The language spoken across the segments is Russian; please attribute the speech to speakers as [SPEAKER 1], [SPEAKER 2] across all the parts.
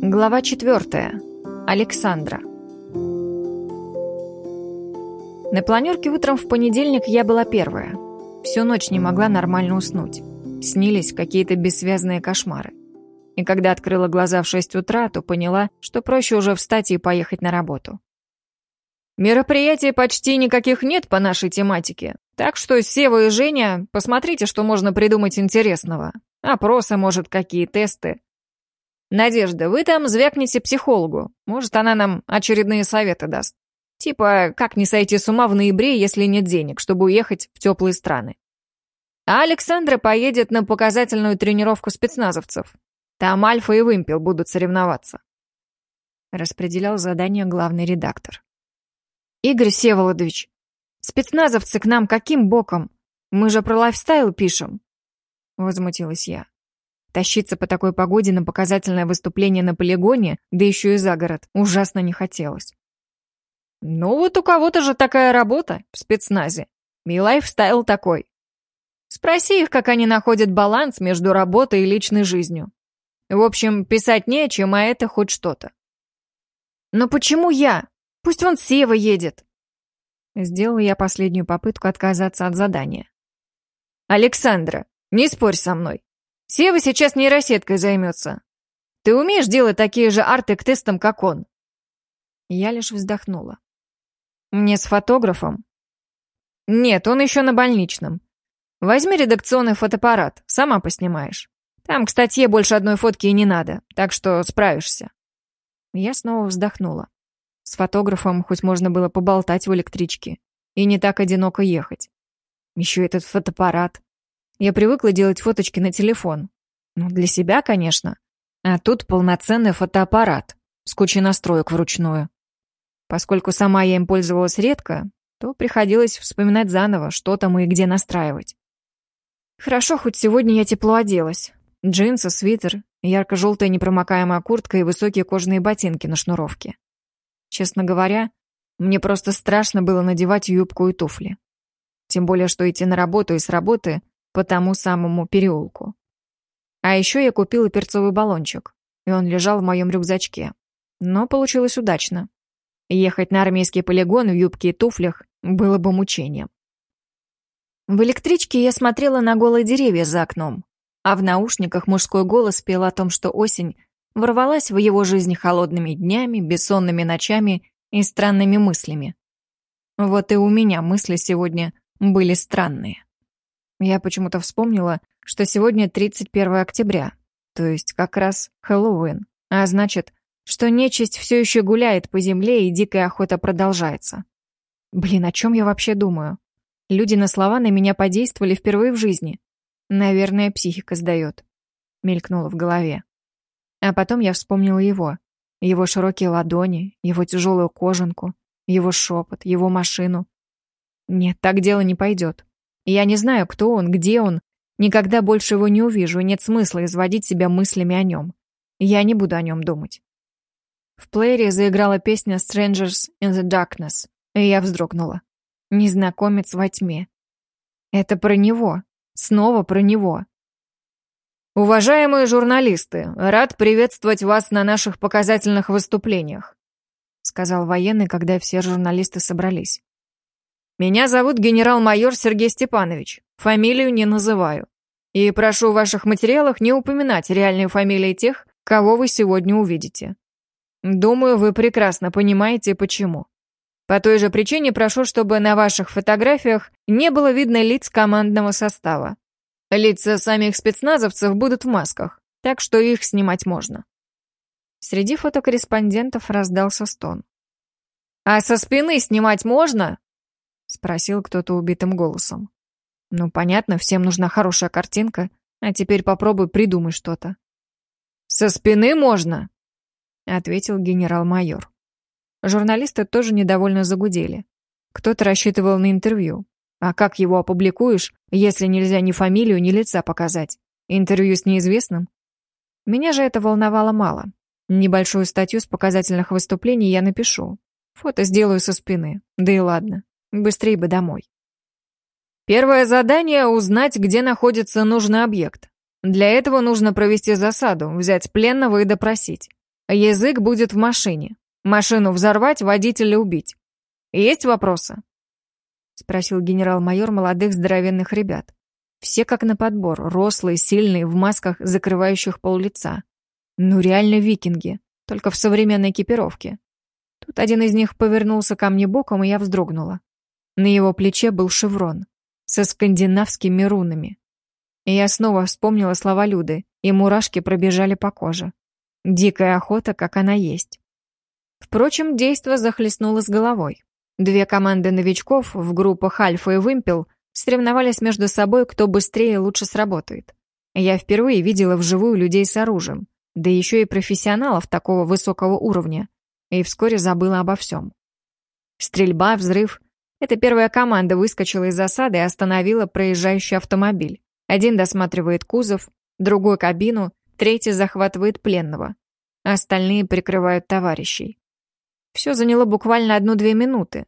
[SPEAKER 1] Глава 4. Александра. На планерке утром в понедельник я была первая. Всю ночь не могла нормально уснуть. Снились какие-то бессвязные кошмары. И когда открыла глаза в 6 утра, то поняла, что проще уже встать и поехать на работу. Мероприятий почти никаких нет по нашей тематике, так что Сева и Женя, посмотрите, что можно придумать интересного. Опросы, может, какие тесты. Надежда, вы там звякните психологу. Может, она нам очередные советы даст. Типа, как не сойти с ума в ноябре, если нет денег, чтобы уехать в теплые страны. А Александра поедет на показательную тренировку спецназовцев. Там Альфа и Вымпел будут соревноваться. Распределял задание главный редактор. Игорь Всеволодович, спецназовцы к нам каким боком? Мы же про лайфстайл пишем. Возмутилась я. Тащиться по такой погоде на показательное выступление на полигоне, да еще и за город, ужасно не хотелось. Ну вот у кого-то же такая работа в спецназе. И лайфстайл такой. Спроси их, как они находят баланс между работой и личной жизнью. В общем, писать не о чем, а это хоть что-то. Но почему я? Пусть вон Сева едет. Сделала я последнюю попытку отказаться от задания. Александра, не спорь со мной. Сева сейчас нейросеткой займется. Ты умеешь делать такие же арты к тестам, как он? Я лишь вздохнула. Мне с фотографом? Нет, он еще на больничном. Возьми редакционный фотоаппарат, сама поснимаешь. Там к статье больше одной фотки и не надо, так что справишься. Я снова вздохнула. С фотографом хоть можно было поболтать в электричке. И не так одиноко ехать. Еще этот фотоаппарат. Я привыкла делать фоточки на телефон. Ну, для себя, конечно. А тут полноценный фотоаппарат с кучей настроек вручную. Поскольку сама я им пользовалась редко, то приходилось вспоминать заново, что там и где настраивать. Хорошо, хоть сегодня я тепло оделась. Джинсы, свитер, ярко-желтая непромокаемая куртка и высокие кожаные ботинки на шнуровке. Честно говоря, мне просто страшно было надевать юбку и туфли. Тем более, что идти на работу и с работы по тому самому переулку. А еще я купила перцовый баллончик, и он лежал в моем рюкзачке. Но получилось удачно. Ехать на армейский полигон в юбке и туфлях было бы мучением. В электричке я смотрела на голые деревья за окном, а в наушниках мужской голос пел о том, что осень ворвалась в его жизнь холодными днями, бессонными ночами и странными мыслями. Вот и у меня мысли сегодня были странные. Я почему-то вспомнила, что сегодня 31 октября, то есть как раз Хэллоуин, а значит, что нечисть все еще гуляет по земле и дикая охота продолжается. Блин, о чем я вообще думаю? Люди на слова на меня подействовали впервые в жизни. Наверное, психика сдает. Мелькнуло в голове. А потом я вспомнила его. Его широкие ладони, его тяжелую кожанку, его шепот, его машину. Нет, так дело не пойдет. Я не знаю, кто он, где он. Никогда больше его не увижу, нет смысла изводить себя мыслями о нем. Я не буду о нем думать. В плеере заиграла песня «Strangers in the Darkness», и я вздрогнула. «Незнакомец во тьме». Это про него. Снова про него. Уважаемые журналисты, рад приветствовать вас на наших показательных выступлениях, сказал военный, когда все журналисты собрались. Меня зовут генерал-майор Сергей Степанович. Фамилию не называю. И прошу в ваших материалах не упоминать реальные фамилии тех, кого вы сегодня увидите. Думаю, вы прекрасно понимаете, почему. По той же причине прошу, чтобы на ваших фотографиях не было видно лиц командного состава. Лица самих спецназовцев будут в масках, так что их снимать можно. Среди фотокорреспондентов раздался стон. «А со спины снимать можно?» — спросил кто-то убитым голосом. «Ну, понятно, всем нужна хорошая картинка, а теперь попробуй придумай что-то». «Со спины можно?» — ответил генерал-майор. Журналисты тоже недовольно загудели. Кто-то рассчитывал на интервью, а как его опубликуешь, если нельзя ни фамилию, ни лица показать? Интервью с неизвестным? Меня же это волновало мало. Небольшую статью с показательных выступлений я напишу. Фото сделаю со спины. Да и ладно. Быстрее бы домой. Первое задание — узнать, где находится нужный объект. Для этого нужно провести засаду, взять пленного и допросить. Язык будет в машине. Машину взорвать, водителя убить. Есть вопросы?» Спросил генерал-майор молодых здоровенных ребят. Все как на подбор, рослые, сильные, в масках, закрывающих пол лица. Ну реально викинги, только в современной экипировке. Тут один из них повернулся ко мне боком, и я вздрогнула. На его плече был шеврон со скандинавскими рунами. И я снова вспомнила слова Люды, и мурашки пробежали по коже. Дикая охота, как она есть. Впрочем, действо захлестнуло с головой. Две команды новичков в группах Альфа и Вымпел соревновались между собой, кто быстрее и лучше сработает. Я впервые видела вживую людей с оружием, да еще и профессионалов такого высокого уровня, и вскоре забыла обо всем. Стрельба, взрыв. Эта первая команда выскочила из засады и остановила проезжающий автомобиль. Один досматривает кузов, другой — кабину, третий захватывает пленного. Остальные прикрывают товарищей. Все заняло буквально одну-две минуты.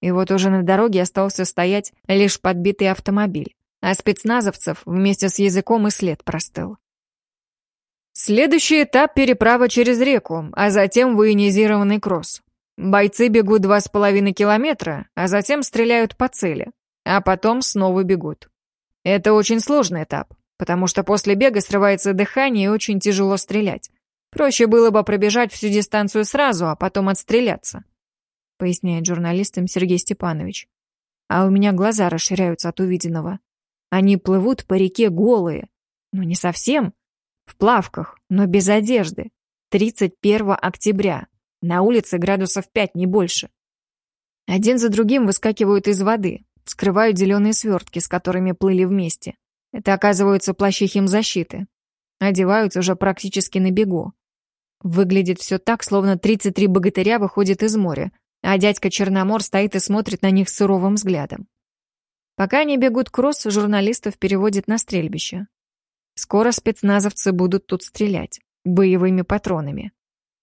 [SPEAKER 1] И вот уже на дороге остался стоять лишь подбитый автомобиль, а спецназовцев вместе с языком и след простыл. Следующий этап — переправа через реку, а затем военизированный кросс. Бойцы бегут два с половиной километра, а затем стреляют по цели, а потом снова бегут. Это очень сложный этап, потому что после бега срывается дыхание и очень тяжело стрелять. Проще было бы пробежать всю дистанцию сразу, а потом отстреляться, поясняет журналистам Сергей Степанович. А у меня глаза расширяются от увиденного. Они плывут по реке голые. Ну, не совсем. В плавках, но без одежды. 31 октября. На улице градусов 5, не больше. Один за другим выскакивают из воды, вскрывают зеленые свертки, с которыми плыли вместе. Это оказываются плащи химзащиты. Одеваются уже практически на бегу. Выглядит все так, словно 33 богатыря выходят из моря, а дядька Черномор стоит и смотрит на них суровым взглядом. Пока они бегут кросс, журналистов переводят на стрельбище. Скоро спецназовцы будут тут стрелять, боевыми патронами.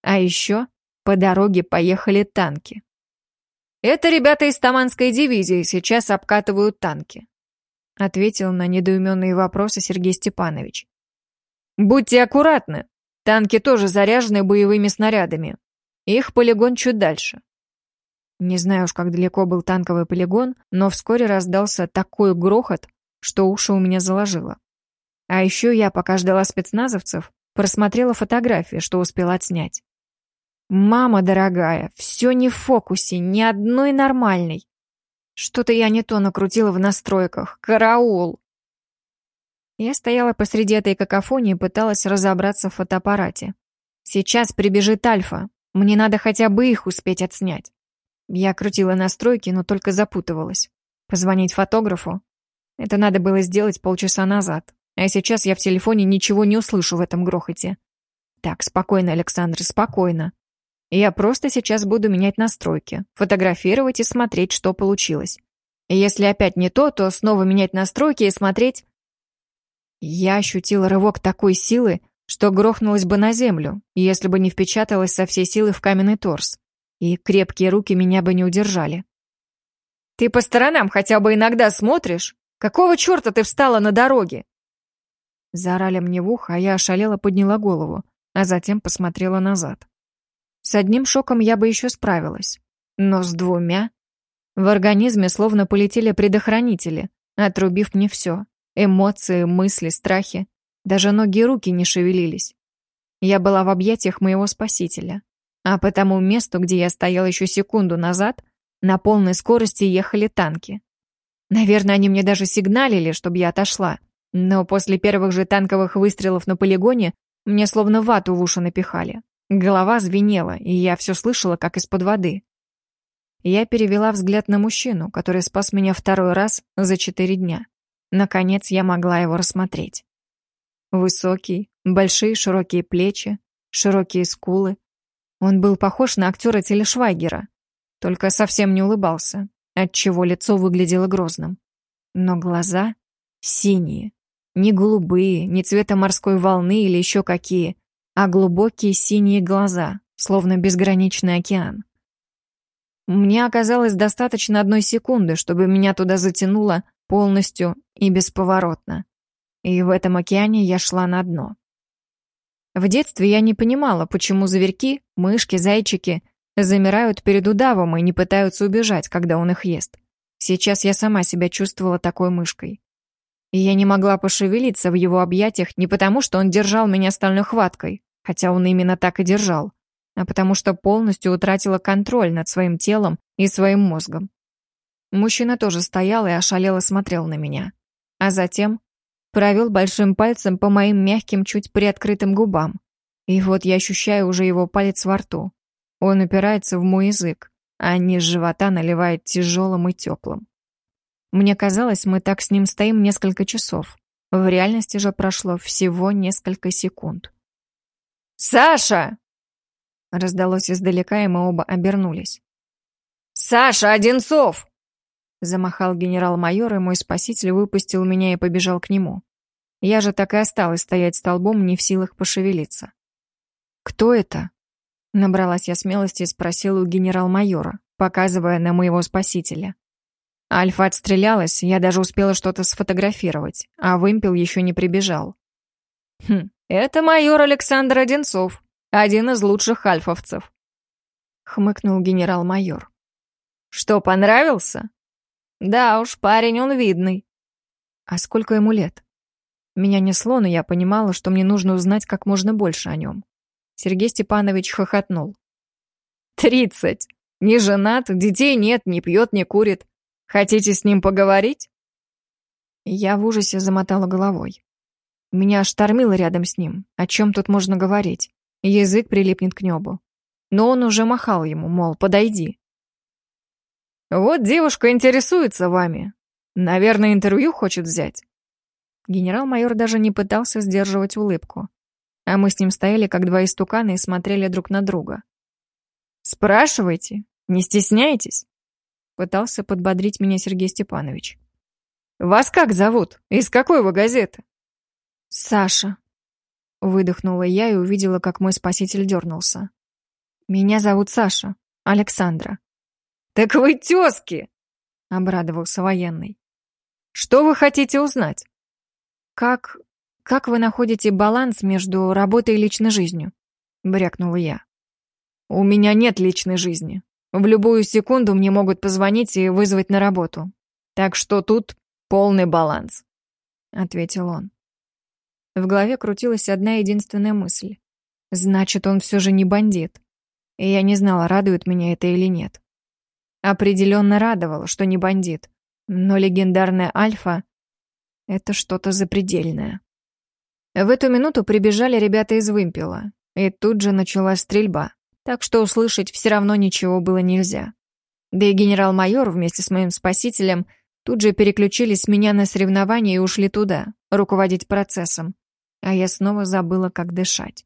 [SPEAKER 1] А еще по дороге поехали танки. «Это ребята из Таманской дивизии сейчас обкатывают танки», ответил на недоуменные вопросы Сергей Степанович. «Будьте аккуратны, Танки тоже заряжены боевыми снарядами. Их полигон чуть дальше. Не знаю уж, как далеко был танковый полигон, но вскоре раздался такой грохот, что уши у меня заложило. А еще я, пока ждала спецназовцев, просмотрела фотографии, что успела отснять. «Мама дорогая, все не в фокусе, ни одной нормальной. Что-то я не то накрутила в настройках. Караул!» Я стояла посреди этой какофонии и пыталась разобраться в фотоаппарате. Сейчас прибежит Альфа. Мне надо хотя бы их успеть отснять. Я крутила настройки, но только запутывалась. Позвонить фотографу? Это надо было сделать полчаса назад. А сейчас я в телефоне ничего не услышу в этом грохоте. Так, спокойно, Александр, спокойно. Я просто сейчас буду менять настройки, фотографировать и смотреть, что получилось. И если опять не то, то снова менять настройки и смотреть, я ощутила рывок такой силы, что грохнулась бы на землю, если бы не впечаталась со всей силы в каменный торс, и крепкие руки меня бы не удержали. «Ты по сторонам хотя бы иногда смотришь? Какого черта ты встала на дороге?» Заорали мне в ухо, а я ошалела подняла голову, а затем посмотрела назад. С одним шоком я бы еще справилась, но с двумя... В организме словно полетели предохранители, отрубив мне все. Эмоции, мысли, страхи. Даже ноги и руки не шевелились. Я была в объятиях моего спасителя. А по тому месту, где я стояла еще секунду назад, на полной скорости ехали танки. Наверное, они мне даже сигналили, чтобы я отошла. Но после первых же танковых выстрелов на полигоне мне словно вату в уши напихали. Голова звенела, и я все слышала, как из-под воды. Я перевела взгляд на мужчину, который спас меня второй раз за четыре дня. Наконец я могла его рассмотреть. Высокий, большие широкие плечи, широкие скулы. Он был похож на актера Телешвайгера, только совсем не улыбался, отчего лицо выглядело грозным. Но глаза синие, не голубые, не цвета морской волны или еще какие, а глубокие синие глаза, словно безграничный океан. Мне оказалось достаточно одной секунды, чтобы меня туда затянуло полностью и бесповоротно. И в этом океане я шла на дно. В детстве я не понимала, почему зверьки, мышки, зайчики замирают перед удавом и не пытаются убежать, когда он их ест. Сейчас я сама себя чувствовала такой мышкой. И я не могла пошевелиться в его объятиях не потому, что он держал меня стальной хваткой, хотя он именно так и держал, а потому что полностью утратила контроль над своим телом и своим мозгом. Мужчина тоже стоял и ошалело смотрел на меня, а затем провел большим пальцем по моим мягким, чуть приоткрытым губам. И вот я ощущаю уже его палец во рту. Он упирается в мой язык, а низ живота наливает тяжелым и теплым. Мне казалось, мы так с ним стоим несколько часов. В реальности же прошло всего несколько секунд.
[SPEAKER 2] «Саша!»
[SPEAKER 1] Раздалось издалека, и мы оба обернулись.
[SPEAKER 2] «Саша Одинцов!»
[SPEAKER 1] Замахал генерал-майор, и мой спаситель выпустил меня и побежал к нему. Я же так и осталась стоять столбом, не в силах пошевелиться. «Кто это?» Набралась я смелости и спросила у генерал-майора, показывая на моего спасителя. Альфа отстрелялась, я даже успела что-то сфотографировать, а вымпел еще не прибежал.
[SPEAKER 2] «Хм, это майор Александр Одинцов, один из лучших альфовцев», — хмыкнул генерал-майор. «Что, понравился?» «Да уж, парень он видный».
[SPEAKER 1] «А сколько ему лет?» Меня несло, но я понимала, что мне нужно узнать как можно больше о нем. Сергей Степанович хохотнул.
[SPEAKER 2] «Тридцать. Не женат, детей нет, не пьет, не курит. Хотите с ним поговорить?»
[SPEAKER 1] Я в ужасе замотала головой. Меня аж тормило рядом с ним. О чем тут можно говорить? Язык прилипнет к небу. Но он уже махал ему, мол, подойди.
[SPEAKER 2] «Вот девушка интересуется вами. Наверное, интервью хочет взять».
[SPEAKER 1] Генерал-майор даже не пытался сдерживать улыбку. А мы с ним стояли, как два истукана, и смотрели друг на друга.
[SPEAKER 2] «Спрашивайте, не стесняйтесь».
[SPEAKER 1] Пытался подбодрить меня Сергей Степанович.
[SPEAKER 2] «Вас как зовут? Из какой вы газеты?»
[SPEAKER 1] «Саша». Выдохнула я и увидела, как мой спаситель дернулся. «Меня зовут Саша. Александра».
[SPEAKER 2] «Так вы тезки!»
[SPEAKER 1] — обрадовался военный.
[SPEAKER 2] «Что вы хотите узнать?»
[SPEAKER 1] «Как... как вы находите баланс между работой и личной жизнью?» — брякнула я.
[SPEAKER 2] «У меня нет личной жизни. В любую секунду мне могут позвонить и вызвать на работу. Так что тут полный баланс», — ответил он.
[SPEAKER 1] В голове крутилась одна единственная мысль. Значит, он все же не бандит. И я не знала, радует меня это или нет. Определенно радовало, что не бандит. Но легендарная Альфа — это что-то запредельное. В эту минуту прибежали ребята из вымпела, и тут же началась стрельба так что услышать все равно ничего было нельзя. Да и генерал-майор вместе с моим спасителем тут же переключились с меня на соревнования и ушли туда, руководить процессом. А я снова забыла, как дышать.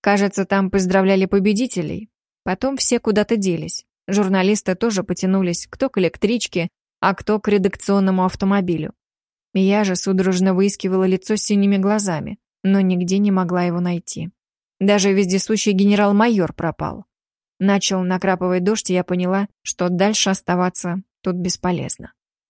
[SPEAKER 1] Кажется, там поздравляли победителей. Потом все куда-то делись. Журналисты тоже потянулись, кто к электричке, а кто к редакционному автомобилю. Я же судорожно выискивала лицо синими глазами, но нигде не могла его найти. Даже вездесущий генерал-майор пропал. Начал накрапывать дождь, и я поняла, что дальше оставаться тут бесполезно.